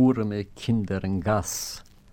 Urme Kindern Gass.